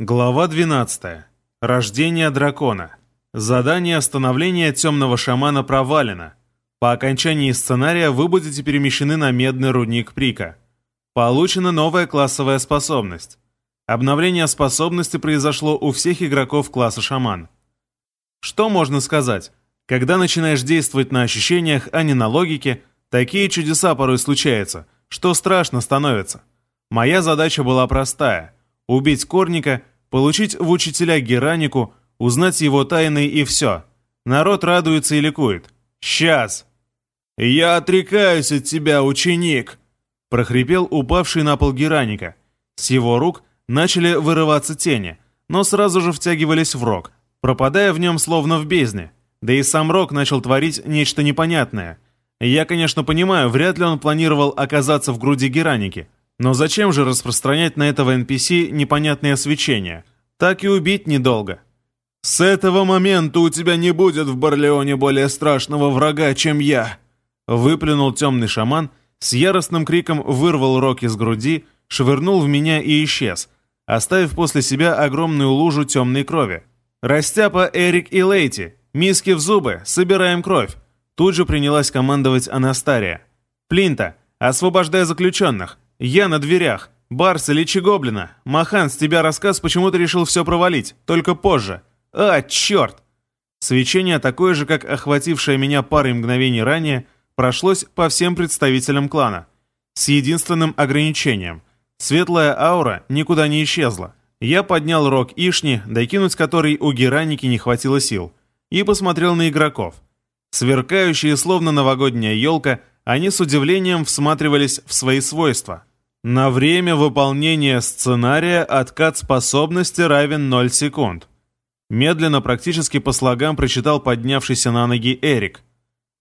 Глава 12. Рождение дракона. Задание остановления темного шамана провалено. По окончании сценария вы будете перемещены на медный рудник Прика. Получена новая классовая способность. Обновление способности произошло у всех игроков класса шаман. Что можно сказать? Когда начинаешь действовать на ощущениях, а не на логике, такие чудеса порой случаются, что страшно становится. Моя задача была простая – убить Корника, получить в учителя Геранику, узнать его тайны и все. Народ радуется и ликует. «Сейчас!» «Я отрекаюсь от тебя, ученик!» прохрипел упавший на пол Гераника. С его рук начали вырываться тени, но сразу же втягивались в рог, пропадая в нем словно в бездне. Да и сам рог начал творить нечто непонятное. Я, конечно, понимаю, вряд ли он планировал оказаться в груди Гераники, но зачем же распространять на этого NPC непонятное свечение? Так и убить недолго. «С этого момента у тебя не будет в Барлеоне более страшного врага, чем я!» Выплюнул темный шаман, с яростным криком вырвал рог из груди, швырнул в меня и исчез, оставив после себя огромную лужу темной крови. «Растяпа, Эрик и Лейти! Миски в зубы! Собираем кровь!» Тут же принялась командовать Анастария. «Плинта, освобождай заключенных! Я на дверях! Барса, лечи гоблина! Махан, с тебя рассказ, почему ты решил все провалить, только позже! А, черт!» Свечение такое же, как охватившее меня парой мгновений ранее, прошлось по всем представителям клана. С единственным ограничением. Светлая аура никуда не исчезла. Я поднял рог Ишни, докинуть который у Гераники не хватило сил, и посмотрел на игроков. Сверкающие, словно новогодняя елка, они с удивлением всматривались в свои свойства. На время выполнения сценария откат способности равен 0 секунд. Медленно, практически по слогам, прочитал поднявшийся на ноги Эрик.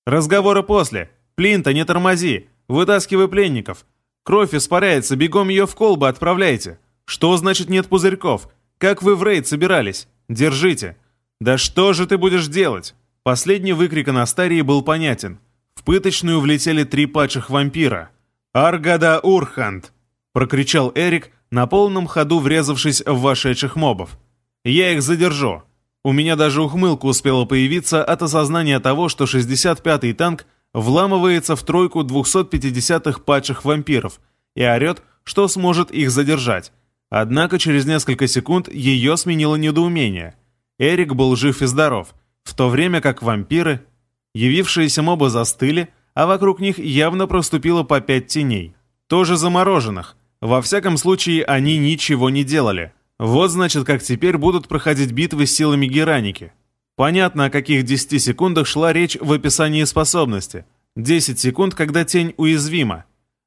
«Разговоры после. Плинта, не тормози. Вытаскивай пленников. Кровь испаряется, бегом ее в колбы отправляйте. Что значит нет пузырьков? Как вы в рейд собирались? Держите. Да что же ты будешь делать?» Последний выкрик Анастарии был понятен. В пыточную влетели три падших вампира. «Аргада Урхант!» — прокричал Эрик, на полном ходу врезавшись в вошедших мобов. «Я их задержу. У меня даже ухмылка успела появиться от осознания того, что 65-й танк вламывается в тройку 250-х падших вампиров и орет, что сможет их задержать. Однако через несколько секунд ее сменило недоумение. Эрик был жив и здоров, в то время как вампиры, явившиеся мобы застыли, а вокруг них явно проступило по пять теней. Тоже замороженных. Во всяком случае, они ничего не делали. Вот значит, как теперь будут проходить битвы с силами Гераники. Понятно, о каких 10 секундах шла речь в описании способности. 10 секунд, когда тень уязвима.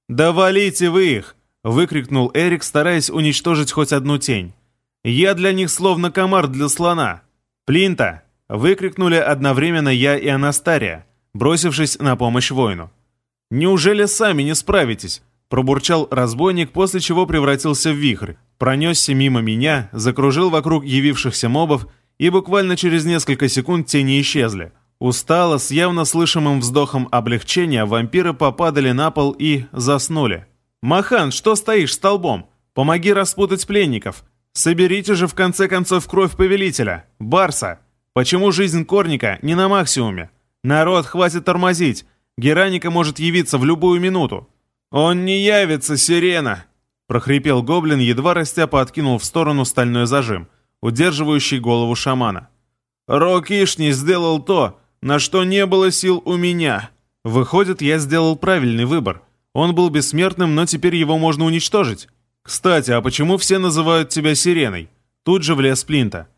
«Да валите вы их!» — выкрикнул Эрик, стараясь уничтожить хоть одну тень. «Я для них словно комар для слона!» «Плинта!» — выкрикнули одновременно я и Анастария, бросившись на помощь воину. «Неужели сами не справитесь?» — пробурчал разбойник, после чего превратился в вихрь, пронесся мимо меня, закружил вокруг явившихся мобов, и буквально через несколько секунд тени исчезли. Устало, с явно слышимым вздохом облегчения, вампиры попадали на пол и заснули. «Махан, что стоишь столбом? Помоги распутать пленников. Соберите же в конце концов кровь повелителя. Барса. Почему жизнь Корника не на максимуме? Народ, хватит тормозить. Гераника может явиться в любую минуту». «Он не явится, Сирена!» прохрипел гоблин, едва растяпа откинул в сторону стальной зажим, удерживающий голову шамана. «Рокишни сделал то, на что не было сил у меня!» Выходит, я сделал правильный выбор. Он был бессмертным, но теперь его можно уничтожить. Кстати, а почему все называют тебя сиреной? Тут же влез Плинта.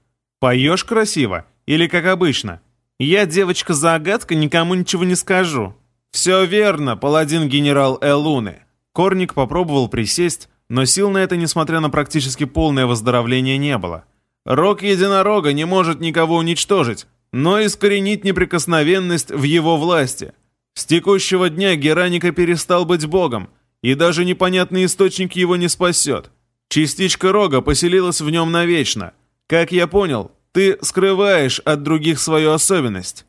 Поешь красиво? Или как обычно? Я девочка-загадка, никому ничего не скажу. Все верно, паладин-генерал Элуны. Корник попробовал присесть, но сил на это, несмотря на практически полное выздоровление, не было. Рок единорога не может никого уничтожить, но искоренить неприкосновенность в его власти. С текущего дня Гераника перестал быть богом, и даже непонятный источник его не спасет. Частичка рога поселилась в нем навечно. Как я понял, ты скрываешь от других свою особенность.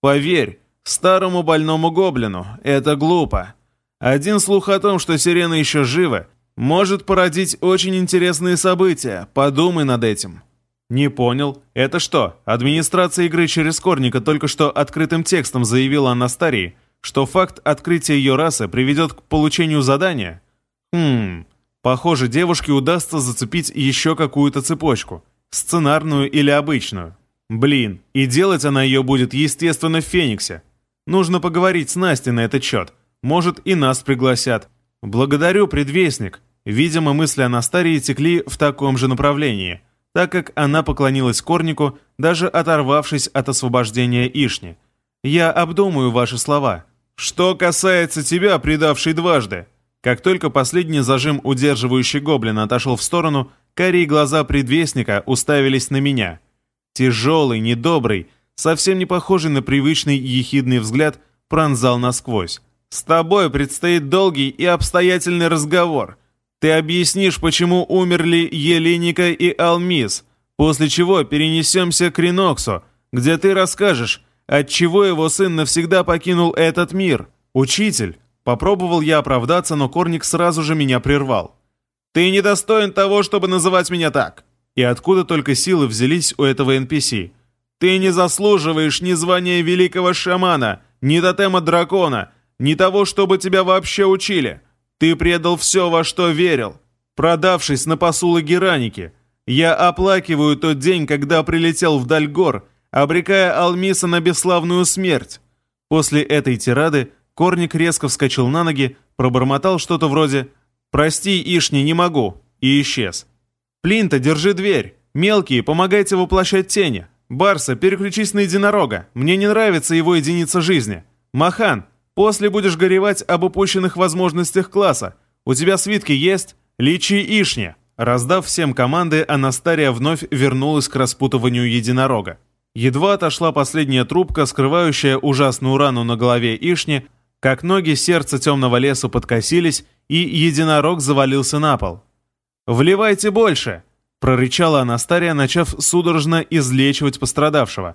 Поверь, старому больному гоблину это глупо. Один слух о том, что сирена еще жива, может породить очень интересные события. Подумай над этим». «Не понял. Это что, администрация игры через Корника только что открытым текстом заявила Анастарии, что факт открытия ее расы приведет к получению задания?» «Хм... Похоже, девушке удастся зацепить еще какую-то цепочку. Сценарную или обычную. Блин, и делать она ее будет, естественно, в Фениксе. Нужно поговорить с Настей на этот счет. Может, и нас пригласят. Благодарю, предвестник. Видимо, мысли Анастарии текли в таком же направлении, так как она поклонилась Корнику, даже оторвавшись от освобождения Ишни. «Я обдумаю ваши слова». «Что касается тебя, предавший дважды», как только последний зажим, удерживающий гоблина, отошел в сторону, карие глаза предвестника уставились на меня. Тяжелый, недобрый, совсем не похожий на привычный ехидный взгляд, пронзал насквозь. «С тобой предстоит долгий и обстоятельный разговор. Ты объяснишь, почему умерли Еленика и Алмис, после чего перенесемся к Риноксу, где ты расскажешь, отчего его сын навсегда покинул этот мир. Учитель!» Попробовал я оправдаться, но Корник сразу же меня прервал. «Ты недостоин того, чтобы называть меня так!» И откуда только силы взялись у этого NPC? «Ты не заслуживаешь ни звания великого шамана, ни тотема дракона, ни того, чтобы тебя вообще учили. Ты предал все, во что верил, продавшись на посулы Гераники. Я оплакиваю тот день, когда прилетел вдаль гор, обрекая Алмиса на бесславную смерть. После этой тирады Корник резко вскочил на ноги, пробормотал что-то вроде «Прости, Ишни, не могу» и исчез. «Плинта, держи дверь! Мелкие, помогайте воплощать тени! Барса, переключись на единорога! Мне не нравится его единица жизни! Махан, После будешь горевать об упущенных возможностях класса. У тебя свитки есть? Личи Ишни!» Раздав всем команды, Анастария вновь вернулась к распутыванию единорога. Едва отошла последняя трубка, скрывающая ужасную рану на голове Ишни, как ноги сердца темного леса подкосились, и единорог завалился на пол. «Вливайте больше!» — прорычала Анастария, начав судорожно излечивать пострадавшего.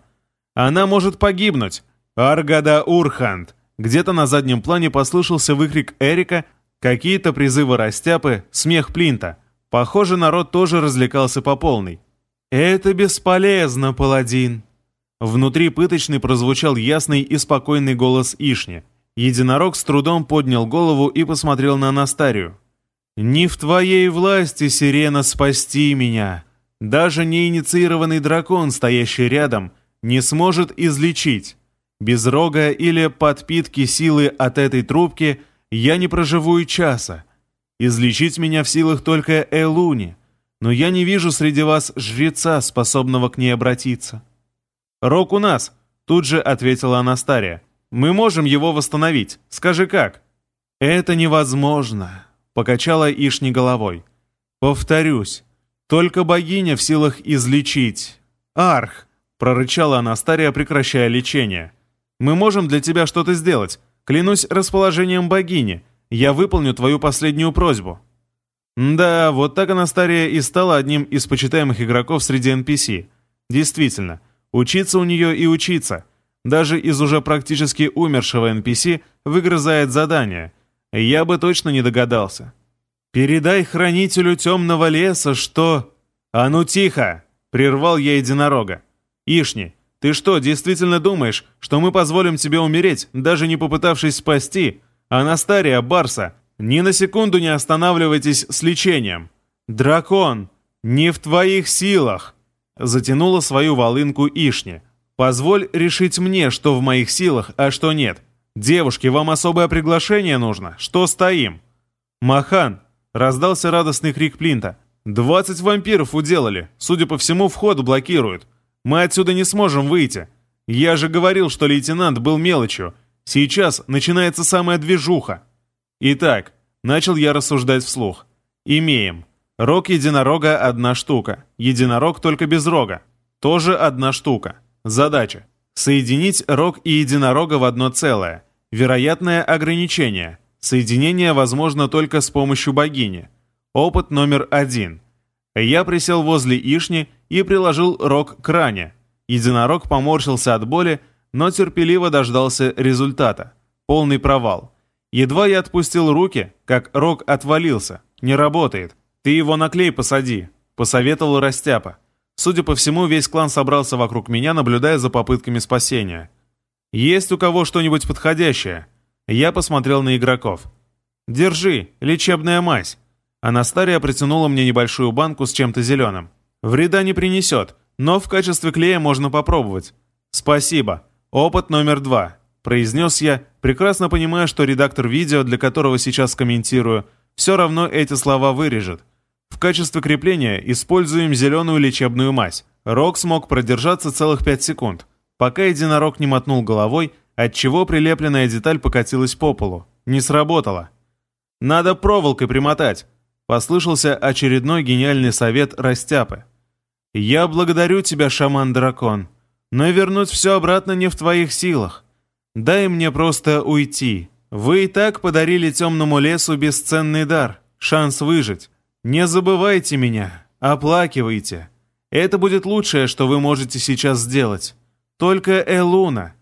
«Она может погибнуть!» «Аргада Урхант!» Где-то на заднем плане послышался выкрик Эрика, какие-то призывы Растяпы, смех Плинта. Похоже, народ тоже развлекался по полной. «Это бесполезно, паладин!» Внутри пыточный прозвучал ясный и спокойный голос Ишни. Единорог с трудом поднял голову и посмотрел на Анастарию. «Не в твоей власти, Сирена, спасти меня. Даже неинициированный дракон, стоящий рядом, не сможет излечить. Без рога или подпитки силы от этой трубки я не проживу и часа. Излечить меня в силах только Элуни, но я не вижу среди вас жреца, способного к ней обратиться». «Рог у нас», — тут же ответила Анастария. «Мы можем его восстановить. Скажи как?» «Это невозможно», — покачала Ишни головой. «Повторюсь, только богиня в силах излечить. Арх!» — прорычала Анастария, прекращая лечение. Мы можем для тебя что-то сделать. Клянусь расположением богини. Я выполню твою последнюю просьбу». Да, вот так Анастария и стала одним из почитаемых игроков среди NPC. Действительно, учиться у нее и учиться. Даже из уже практически умершего NPC выгрызает задание. Я бы точно не догадался. «Передай хранителю темного леса, что...» «А ну тихо!» — прервал я единорога. «Ишни, ты что, действительно думаешь, что мы позволим тебе умереть, даже не попытавшись спасти? Анастария, Барса, ни на секунду не останавливайтесь с лечением. Дракон, не в твоих силах!» Затянула свою волынку Ишни. «Позволь решить мне, что в моих силах, а что нет. Девушки, вам особое приглашение нужно. Что стоим?» «Махан!» — раздался радостный крик Плинта. «Двадцать вампиров уделали. Судя по всему, вход блокируют. Мы отсюда не сможем выйти. Я же говорил, что лейтенант был мелочью. Сейчас начинается самая движуха. Итак, начал я рассуждать вслух. Имеем. Рог единорога – одна штука. Единорог только без рога. Тоже одна штука. Задача. Соединить рог и единорога в одно целое. Вероятное ограничение. Соединение возможно только с помощью богини. Опыт номер один. Я присел возле Ишни и приложил рог к ране. Единорог поморщился от боли, но терпеливо дождался результата. Полный провал. Едва я отпустил руки, как рог отвалился. не работает. Ты его на клей посади», — посоветовал Растяпа. Судя по всему, весь клан собрался вокруг меня, наблюдая за попытками спасения. «Есть у кого что-нибудь подходящее?» Я посмотрел на игроков. «Держи, лечебная мазь». Анастария протянула мне небольшую банку с чем-то зеленым. «Вреда не принесет, но в качестве клея можно попробовать». «Спасибо. Опыт номер два», — произнес я, прекрасно понимая, что редактор видео, для которого сейчас комментирую, все равно эти слова вырежет. В качестве крепления используем зеленую лечебную мазь. Рок смог продержаться целых 5 секунд, пока единорог не мотнул головой, отчего прилепленная деталь покатилась по полу. Не сработало. «Надо проволокой примотать», — послышался очередной гениальный совет Растяпы. «Я благодарю тебя, шаман-дракон, но вернуть все обратно не в твоих силах. Дай мне просто уйти. Вы и так подарили темному лесу бесценный дар, шанс выжить. Не забывайте меня, оплакивайте. Это будет лучшее, что вы можете сейчас сделать. Только Элуна».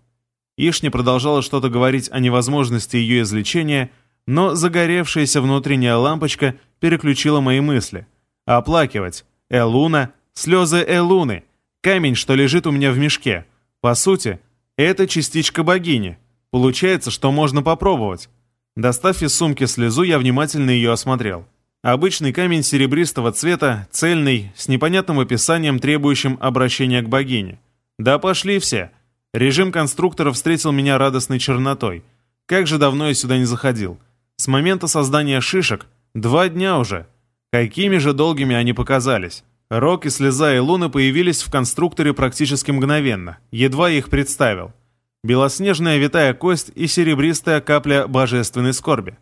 Ишня продолжала что-то говорить о невозможности ее излечения, но загоревшаяся внутренняя лампочка переключила мои мысли. Оплакивать. Элуна, слезы Элуны, камень, что лежит у меня в мешке. По сути, это частичка богини. Получается, что можно попробовать. Достав из сумки слезу, я внимательно ее осмотрел. Обычный камень серебристого цвета, цельный, с непонятным описанием, требующим обращения к богине. Да пошли все. Режим конструктора встретил меня радостной чернотой. Как же давно я сюда не заходил. С момента создания шишек два дня уже. Какими же долгими они показались. Рок и слеза и луны появились в конструкторе практически мгновенно. Едва их представил. Белоснежная витая кость и серебристая капля божественной скорби.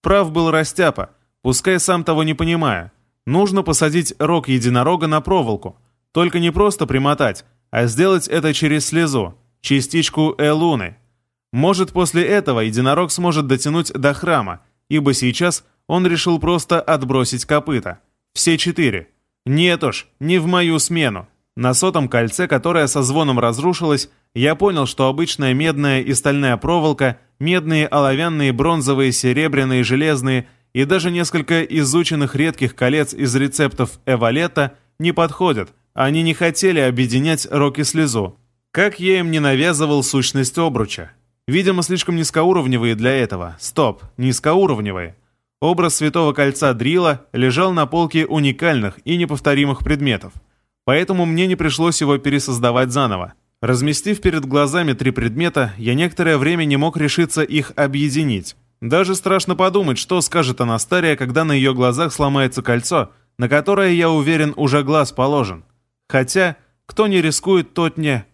Прав был Растяпа пускай сам того не понимая. Нужно посадить рог единорога на проволоку. Только не просто примотать, а сделать это через слезу, частичку Элуны. Может, после этого единорог сможет дотянуть до храма, ибо сейчас он решил просто отбросить копыта. Все четыре. Нет уж, не в мою смену. На сотом кольце, которое со звоном разрушилось, я понял, что обычная медная и стальная проволока, медные, оловянные, бронзовые, серебряные, железные – и даже несколько изученных редких колец из рецептов Эвалета не подходят. Они не хотели объединять рок и слезу. Как я им не навязывал сущность обруча. Видимо, слишком низкоуровневые для этого. Стоп, низкоуровневые. Образ Святого Кольца Дрила лежал на полке уникальных и неповторимых предметов. Поэтому мне не пришлось его пересоздавать заново. Разместив перед глазами три предмета, я некоторое время не мог решиться их объединить. Даже страшно подумать, что скажет Анастария, когда на ее глазах сломается кольцо, на которое, я уверен, уже глаз положен. Хотя, кто не рискует, тот не.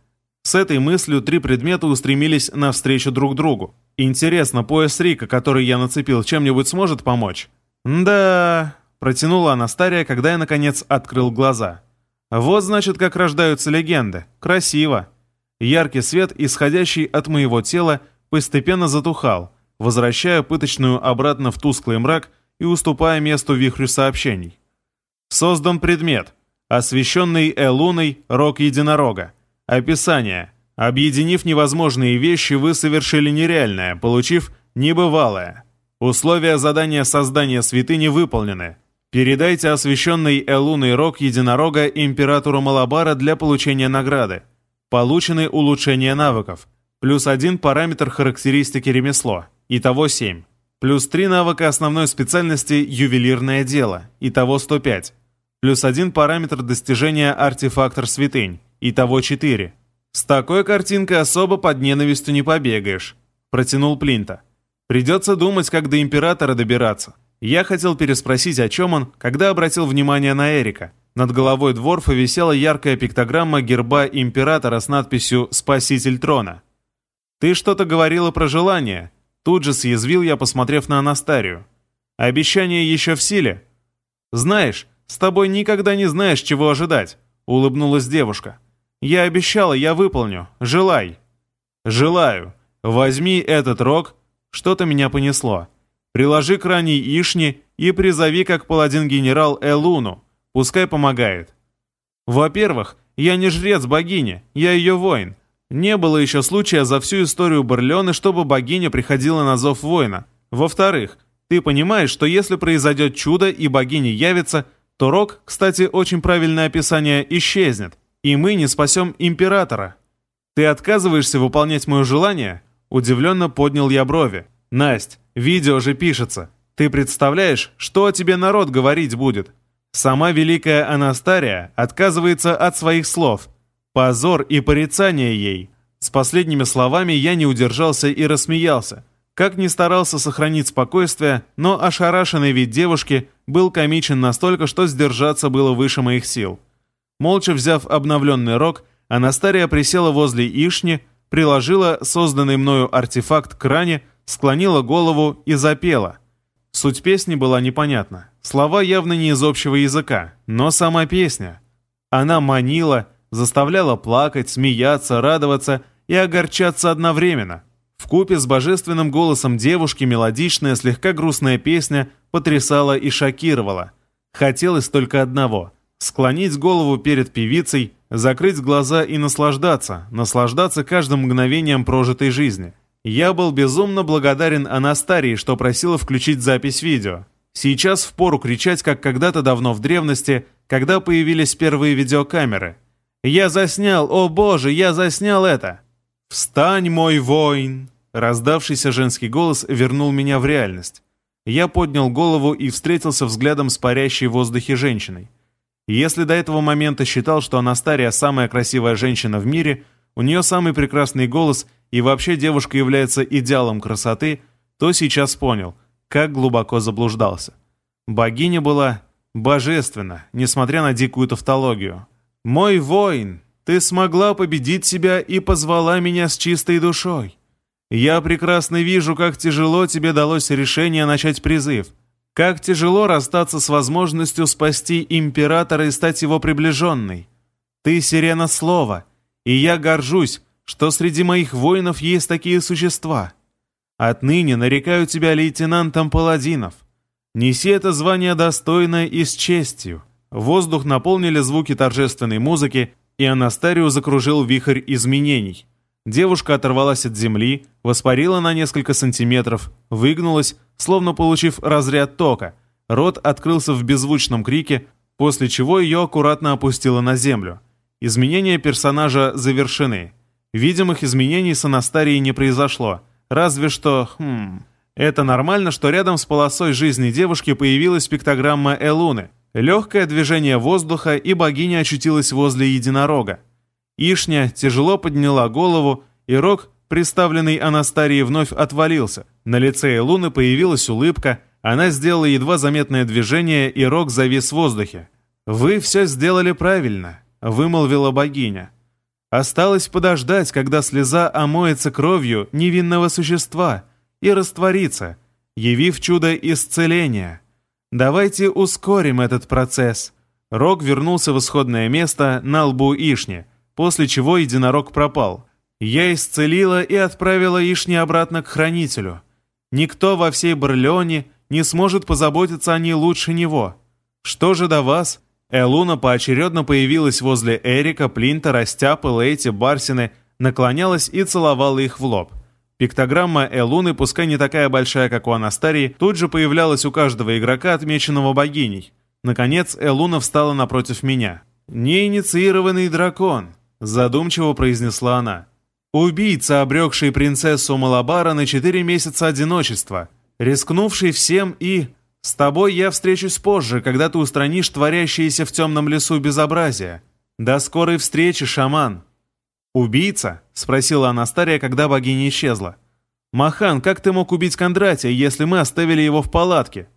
С этой мыслью три предмета устремились навстречу друг другу. Интересно, пояс Рика, который я нацепил, чем-нибудь сможет помочь? «Да...» — протянула Анастария, когда я, наконец, открыл глаза. «Вот, значит, как рождаются легенды. Красиво». Яркий свет, исходящий от моего тела, постепенно затухал, возвращая пыточную обратно в тусклый мрак и уступая месту вихрю сообщений. Создан предмет, освещенный Элуной рог единорога. Описание. Объединив невозможные вещи, вы совершили нереальное, получив небывалое. Условия задания создания святыни выполнены. Передайте освященный Элуной рог единорога императору Малабара для получения награды. Получены улучшения навыков. Плюс один параметр характеристики ремесло. Итого 7. Плюс 3 навыка основной специальности «Ювелирное дело». Итого 105. Плюс 1 параметр достижения «Артефактор святынь». Итого 4. «С такой картинкой особо под ненавистью не побегаешь», — протянул Плинта. «Придется думать, как до Императора добираться». Я хотел переспросить, о чем он, когда обратил внимание на Эрика. Над головой Дворфа висела яркая пиктограмма герба Императора с надписью «Спаситель трона». «Ты что-то говорила про желание», Тут же съязвил я, посмотрев на Анастарию. «Обещание еще в силе?» «Знаешь, с тобой никогда не знаешь, чего ожидать», — улыбнулась девушка. «Я обещала, я выполню. Желай». «Желаю. Возьми этот рог». Что-то меня понесло. «Приложи к ранней Ишни и призови как паладин-генерал Элуну. Пускай помогает». «Во-первых, я не жрец богини, я ее воин. Не было еще случая за всю историю Барлеоны, чтобы богиня приходила на зов воина. Во-вторых, Ты понимаешь, что если произойдет чудо и богиня явится, то Рок, кстати, очень правильное описание, исчезнет, и мы не спасем императора. Ты отказываешься выполнять мое желание? Удивленно поднял я брови. Насть, видео же пишется. Ты представляешь, что о тебе народ говорить будет? Сама великая Анастария отказывается от своих слов. Позор и порицание ей. С последними словами я не удержался и рассмеялся. Как ни старался сохранить спокойствие, но ошарашенный вид девушки был комичен настолько, что сдержаться было выше моих сил. Молча взяв обновленный рог, Анастария присела возле Ишни, приложила созданный мною артефакт к ране, склонила голову и запела. Суть песни была непонятна. Слова явно не из общего языка, но сама песня. Она манила, заставляла плакать, смеяться, радоваться и огорчаться одновременно. В купе с божественным голосом девушки мелодичная, слегка грустная песня потрясала и шокировала. Хотелось только одного — склонить голову перед певицей, закрыть глаза и наслаждаться, наслаждаться каждым мгновением прожитой жизни. Я был безумно благодарен Анастарии, что просила включить запись видео. Сейчас впору кричать, как когда-то давно в древности, когда появились первые видеокамеры. «Я заснял! О боже, я заснял это!» «Встань, мой воин!» Раздавшийся женский голос вернул меня в реальность. Я поднял голову и встретился взглядом с парящей в воздухе женщиной. Если до этого момента считал, что Анастария самая красивая женщина в мире, у нее самый прекрасный голос и вообще девушка является идеалом красоты, то сейчас понял – как глубоко заблуждался. Богиня была божественна, несмотря на дикую тавтологию. «Мой воин, ты смогла победить себя и позвала меня с чистой душой. Я прекрасно вижу, как тяжело тебе далось решение начать призыв. Как тяжело расстаться с возможностью спасти императора и стать его приближенной. Ты сирена слова, и я горжусь, что среди моих воинов есть такие существа. Отныне нарекаю тебя лейтенантом паладинов. Неси это звание достойно и с честью». Воздух наполнили звуки торжественной музыки, и Анастарию закружил вихрь изменений. Девушка оторвалась от земли, воспарила на несколько сантиметров, выгнулась, словно получив разряд тока. Рот открылся в беззвучном крике, после чего ее аккуратно опустило на землю. Изменения персонажа завершены. Видимых изменений с Анастарией не произошло – Разве что, хм... Это нормально, что рядом с полосой жизни девушки появилась пиктограмма Элуны. Легкое движение воздуха, и богиня очутилась возле единорога. Ишня тяжело подняла голову, и рог, приставленный Анастарии, вновь отвалился. На лице Элуны появилась улыбка, она сделала едва заметное движение, и рог завис в воздухе. «Вы все сделали правильно», — вымолвила богиня. Осталось подождать, когда слеза омоется кровью невинного существа и растворится, явив чудо исцеления. Давайте ускорим этот процесс. Рог вернулся в исходное место на лбу Ишни, после чего единорог пропал. Я исцелила и отправила Ишни обратно к хранителю. Никто во всей Барлеоне не сможет позаботиться о ней лучше него. Что же до вас? Элуна поочередно появилась возле Эрика, Плинта, Растяпы, Лейти, Барсины, наклонялась и целовала их в лоб. Пиктограмма Элуны, пускай не такая большая, как у Анастарии, тут же появлялась у каждого игрока, отмеченного богиней. Наконец, Элуна встала напротив меня. «Неинициированный дракон», — задумчиво произнесла она. «Убийца, обрекший принцессу Малабара на четыре месяца одиночества, рискнувший всем и...» С тобой я встречусь позже, когда ты устранишь творящееся в темном лесу безобразие. До скорой встречи, шаман!» «Убийца?» — спросила Анастария, когда богиня исчезла. «Махан, как ты мог убить Кондратия, если мы оставили его в палатке?»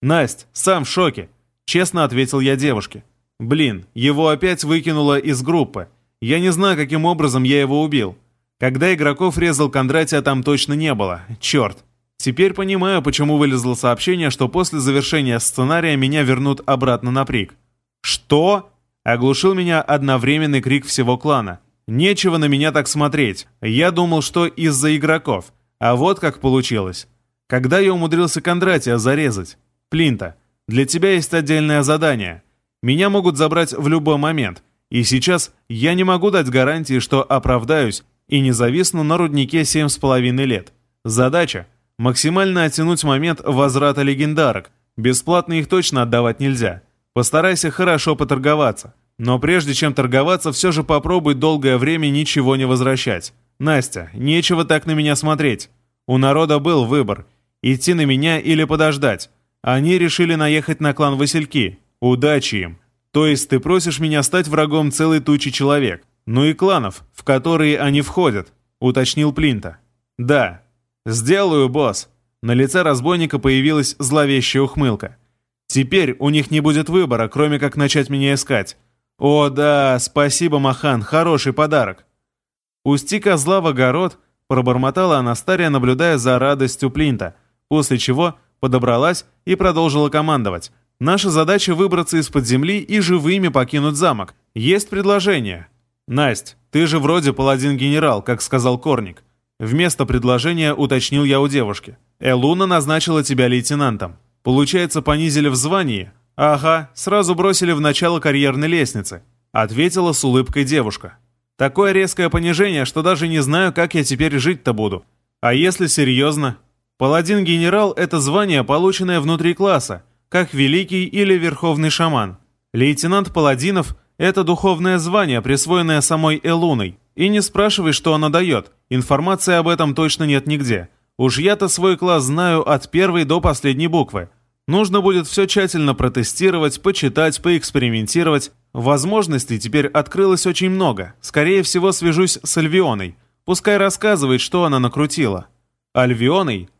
«Насть, сам в шоке», — честно ответил я девушке. «Блин, его опять выкинуло из группы. Я не знаю, каким образом я его убил. Когда игроков резал Кондратия, там точно не было. Черт!» Теперь понимаю, почему вылезло сообщение, что после завершения сценария меня вернут обратно на прик. «Что?» — оглушил меня одновременный крик всего клана. «Нечего на меня так смотреть. Я думал, что из-за игроков. А вот как получилось. Когда я умудрился Кондратия зарезать? Плинта, для тебя есть отдельное задание. Меня могут забрать в любой момент. И сейчас я не могу дать гарантии, что оправдаюсь и не зависну на руднике семь с половиной лет. Задача Максимально оттянуть момент возврата легендарок. Бесплатно их точно отдавать нельзя. Постарайся хорошо поторговаться. Но прежде чем торговаться, все же попробуй долгое время ничего не возвращать. Настя, нечего так на меня смотреть. У народа был выбор. Идти на меня или подождать. Они решили наехать на клан Васильки. Удачи им. То есть ты просишь меня стать врагом целой тучи человек. Ну и кланов, в которые они входят, уточнил Плинта. Да. Сделаю, босс. На лице разбойника появилась зловещая ухмылка. Теперь у них не будет выбора, кроме как начать меня искать. О да, спасибо, Махан, хороший подарок. Усти козла в огород, пробормотала Анастария, наблюдая за радостью Плинта, после чего подобралась и продолжила командовать. Наша задача выбраться из-под земли и живыми покинуть замок. Есть предложение. Насть, ты же вроде паладин-генерал, как сказал Корник. Вместо предложения уточнил я у девушки. Элуна назначила тебя лейтенантом. Получается, понизили в звании? Ага, сразу бросили в начало карьерной лестницы. Ответила с улыбкой девушка. Такое резкое понижение, что даже не знаю, как я теперь жить-то буду. А если серьезно? Паладин-генерал — это звание, полученное внутри класса, как великий или верховный шаман. Лейтенант паладинов — это духовное звание, присвоенное самой Элуной. И не спрашивай, что оно дает, информации об этом точно нет нигде. Уж я-то свой класс знаю от первой до последней буквы. Нужно будет все тщательно протестировать, почитать, поэкспериментировать. Возможностей теперь открылось очень много. Скорее всего, свяжусь с Альвионой. Пускай рассказывает, что она накрутила. Альвионой?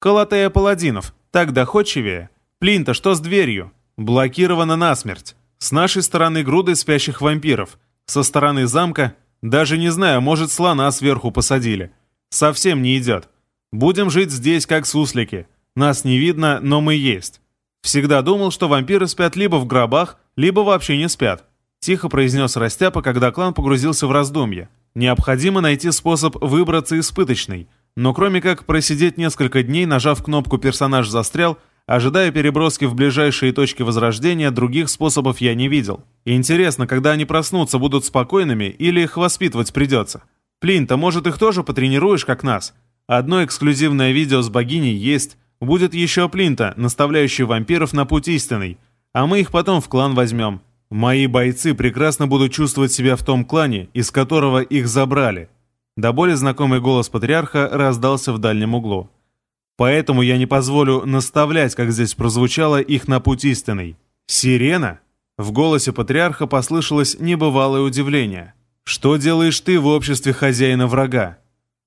Колотая паладинов. Так доходчивее. Плинта, что с дверью? Блокирована насмерть. С нашей стороны груды спящих вампиров. Со стороны замка, даже не знаю, может слона сверху посадили. Совсем не идет. Будем жить здесь, как суслики. Нас не видно, но мы есть. Всегда думал, что вампиры спят либо в гробах, либо вообще не спят. Тихо произнес Растяпа, когда клан погрузился в раздумье. Необходимо найти способ выбраться из пыточной. Но кроме как просидеть несколько дней, нажав кнопку «Персонаж застрял», Ожидая переброски в ближайшие точки возрождения, других способов я не видел. Интересно, когда они проснутся, будут спокойными или их воспитывать придется? Плинта, может их тоже потренируешь, как нас? Одно эксклюзивное видео с богиней есть. Будет еще Плинта, наставляющий вампиров на путь истинный. А мы их потом в клан возьмем. Мои бойцы прекрасно будут чувствовать себя в том клане, из которого их забрали. До более знакомый голос патриарха раздался в дальнем углу. Поэтому я не позволю наставлять, как здесь прозвучало, их на путь истинный. «Сирена?» В голосе патриарха послышалось небывалое удивление. «Что делаешь ты в обществе хозяина врага?»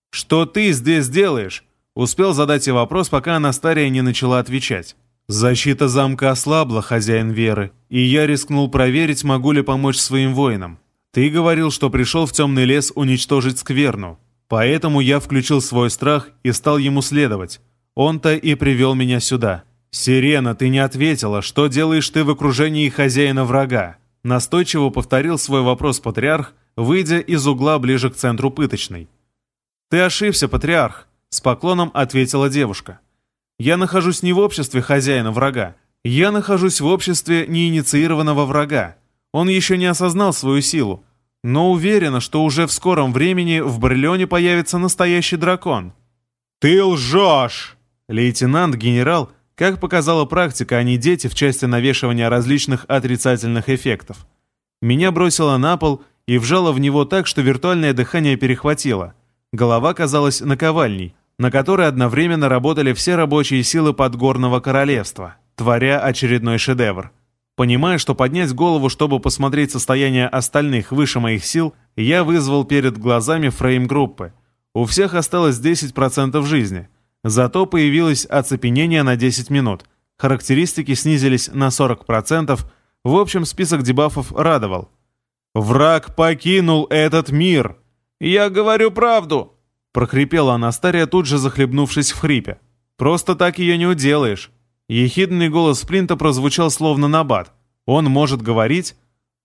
«Что ты здесь делаешь?» Успел задать ей вопрос, пока Анастария не начала отвечать. «Защита замка ослабла, хозяин веры, и я рискнул проверить, могу ли помочь своим воинам. Ты говорил, что пришел в темный лес уничтожить скверну, поэтому я включил свой страх и стал ему следовать. Он-то и привел меня сюда. «Сирена, ты не ответила. Что делаешь ты в окружении хозяина врага?» Настойчиво повторил свой вопрос патриарх, выйдя из угла ближе к центру пыточной. «Ты ошибся, патриарх», — с поклоном ответила девушка. «Я нахожусь не в обществе хозяина врага. Я нахожусь в обществе неинициированного врага. Он еще не осознал свою силу, но уверена, что уже в скором времени в Бриллионе появится настоящий дракон». «Ты лжешь!» Лейтенант, генерал, как показала практика, не дети в части навешивания различных отрицательных эффектов. Меня бросило на пол и вжало в него так, что виртуальное дыхание перехватило. Голова казалась наковальней, на которой одновременно работали все рабочие силы Подгорного Королевства, творя очередной шедевр. Понимая, что поднять голову, чтобы посмотреть состояние остальных выше моих сил, я вызвал перед глазами фрейм группы. У всех осталось 10% жизни — Зато появилось оцепенение на 10 минут. Характеристики снизились на 40%. В общем, список дебафов радовал. «Враг покинул этот мир!» «Я говорю правду!» Прохрипела Анастария, тут же захлебнувшись в хрипе. «Просто так ее не уделаешь». Ехидный голос Сплинта прозвучал словно набат. «Он может говорить?»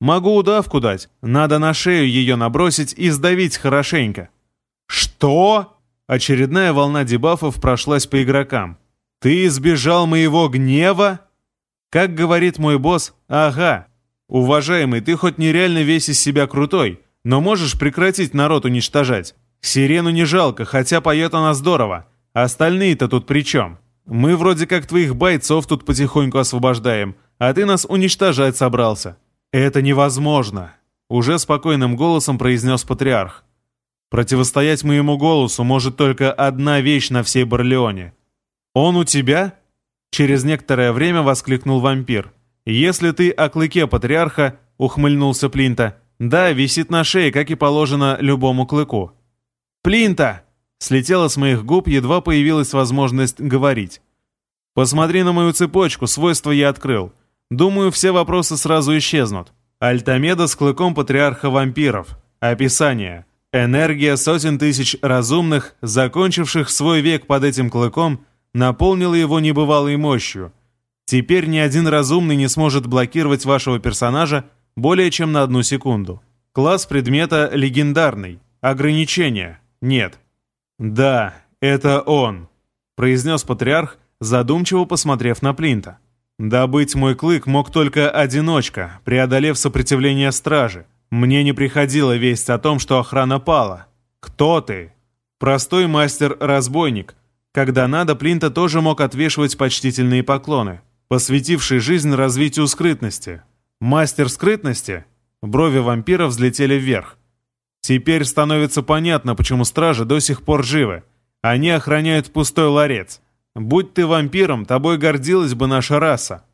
«Могу удавку дать. Надо на шею ее набросить и сдавить хорошенько». «Что?» Очередная волна дебафов прошлась по игрокам. «Ты избежал моего гнева?» Как говорит мой босс, ага. Уважаемый, ты хоть нереально весь из себя крутой, но можешь прекратить народ уничтожать. Сирену не жалко, хотя поет она здорово. Остальные-то тут при чем? Мы вроде как твоих бойцов тут потихоньку освобождаем, а ты нас уничтожать собрался. Это невозможно, уже спокойным голосом произнес патриарх. Противостоять моему голосу может только одна вещь на всей Барлеоне. Он у тебя? Через некоторое время воскликнул вампир. Если ты о клыке патриарха, ухмыльнулся Плинта, да, висит на шее, как и положено любому клыку. Плинта! Слетело с моих губ, едва появилась возможность говорить. «Посмотри на мою цепочку, свойства я открыл. Думаю, все вопросы сразу исчезнут. Альтамеда с клыком патриарха вампиров. Описание. Энергия сотен тысяч разумных, закончивших свой век под этим клыком, наполнила его небывалой мощью. Теперь ни один разумный не сможет блокировать вашего персонажа более чем на одну секунду. Класс предмета легендарный. Ограничения. Нет. «Да, это он», — произнес патриарх, задумчиво посмотрев на Плинта. «Добыть мой клык мог только одиночка, преодолев сопротивление стражи. Мне не приходила весть о том, что охрана пала. Кто ты?» «Простой мастер-разбойник». Когда надо, Плинта тоже мог отвешивать почтительные поклоны, посвятивший жизнь развитию скрытности. «Мастер скрытности?» Брови вампира взлетели вверх. Теперь становится понятно, почему стражи до сих пор живы. Они охраняют пустой ларец. Будь ты вампиром, тобой гордилась бы наша раса.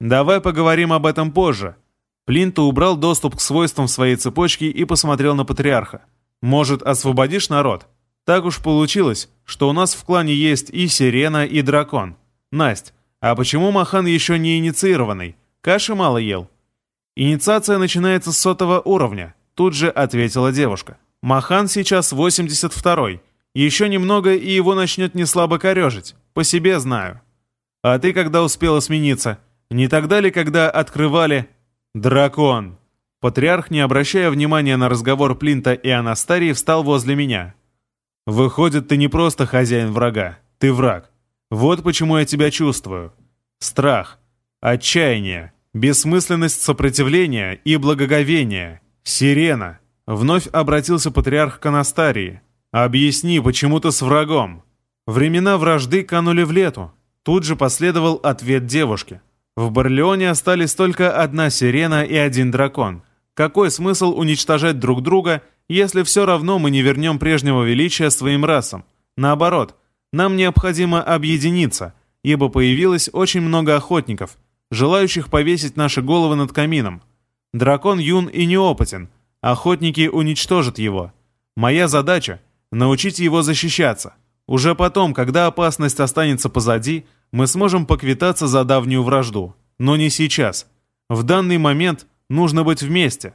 Давай поговорим об этом позже. Плинта убрал доступ к свойствам своей цепочки и посмотрел на патриарха. Может, освободишь народ? Так уж получилось, что у нас в клане есть и сирена, и дракон. Насть, а почему Махан еще не инициированный? Каши мало ел? Инициация начинается с сотого уровня. Тут же ответила девушка. «Махан сейчас 82-й. Еще немного, и его начнет неслабо корежить. По себе знаю. А ты когда успела смениться? Не тогда ли, когда открывали...» «Дракон!» Патриарх, не обращая внимания на разговор Плинта и Анастарии, встал возле меня. «Выходит, ты не просто хозяин врага, ты враг. Вот почему я тебя чувствую. Страх, отчаяние, бессмысленность сопротивления и благоговения. «Сирена!» — вновь обратился патриарх к Анастарии. «Объясни, почему ты с врагом?» Времена вражды канули в лету. Тут же последовал ответ девушки. В Барлеоне остались только одна сирена и один дракон. Какой смысл уничтожать друг друга, если все равно мы не вернем прежнего величия своим расам? Наоборот, нам необходимо объединиться, ибо появилось очень много охотников, желающих повесить наши головы над камином. Дракон юн и неопытен. Охотники уничтожат его. Моя задача — научить его защищаться. Уже потом, когда опасность останется позади, мы сможем поквитаться за давнюю вражду. Но не сейчас. В данный момент нужно быть вместе.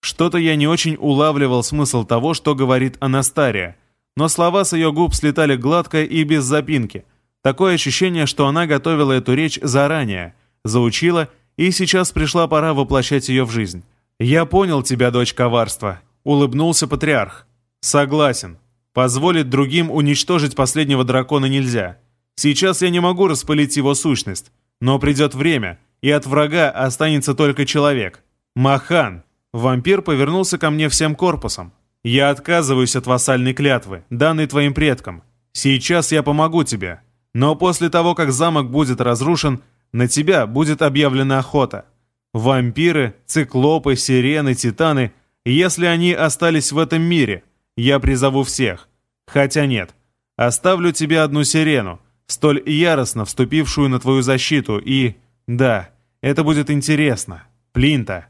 Что-то я не очень улавливал смысл того, что говорит Анастария, но слова с ее губ слетали гладко и без запинки. Такое ощущение, что она готовила эту речь заранее, заучила и сейчас пришла пора воплощать ее в жизнь. «Я понял тебя, дочь коварства», — улыбнулся патриарх. «Согласен. Позволить другим уничтожить последнего дракона нельзя. Сейчас я не могу распылить его сущность, но придет время, и от врага останется только человек. Махан!» Вампир повернулся ко мне всем корпусом. «Я отказываюсь от вассальной клятвы, данной твоим предкам. Сейчас я помогу тебе. Но после того, как замок будет разрушен, на тебя будет объявлена охота. Вампиры, циклопы, сирены, титаны, если они остались в этом мире, я призову всех. Хотя нет, оставлю тебе одну сирену, столь яростно вступившую на твою защиту, и... Да, это будет интересно. Плинта.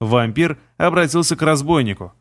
Вампир обратился к разбойнику.